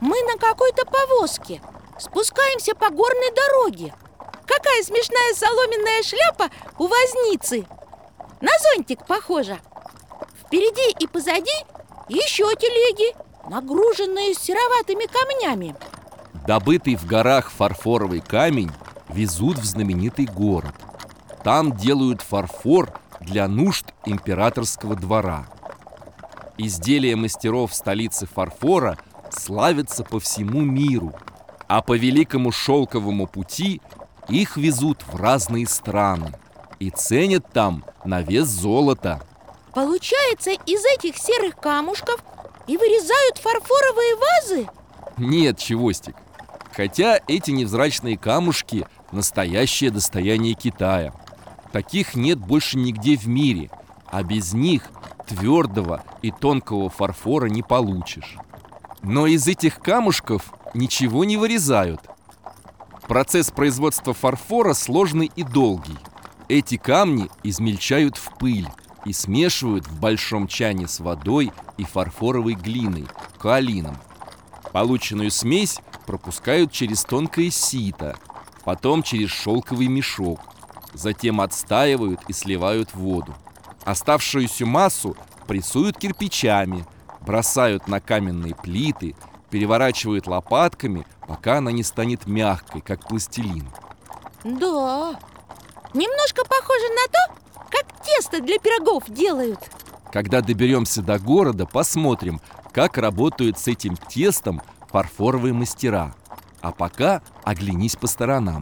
Мы на какой-то повозке. Спускаемся по горной дороге. Какая смешная соломенная шляпа у возницы. На зонтик похожа. Впереди и позади еще телеги Нагруженные сероватыми камнями. Добытый в горах фарфоровый камень везут в знаменитый город. Там делают фарфор для нужд императорского двора. Изделия мастеров столицы фарфора славятся по всему миру, а по Великому Шелковому пути их везут в разные страны и ценят там на вес золота. Получается, из этих серых камушков и вырезают фарфоровые вазы? Нет, Чевостик. Хотя эти невзрачные камушки – настоящее достояние Китая. Таких нет больше нигде в мире, а без них твердого и тонкого фарфора не получишь. Но из этих камушков ничего не вырезают. Процесс производства фарфора сложный и долгий. Эти камни измельчают в пыль и смешивают в большом чане с водой и фарфоровой глиной, каолином. Полученную смесь пропускают через тонкое сито, потом через шелковый мешок, затем отстаивают и сливают воду. Оставшуюся массу прессуют кирпичами, бросают на каменные плиты, переворачивают лопатками, пока она не станет мягкой, как пластилин. Да, немножко похоже на то, как тесто для пирогов делают Когда доберемся до города, посмотрим, как работают с этим тестом фарфоровые мастера. А пока оглянись по сторонам.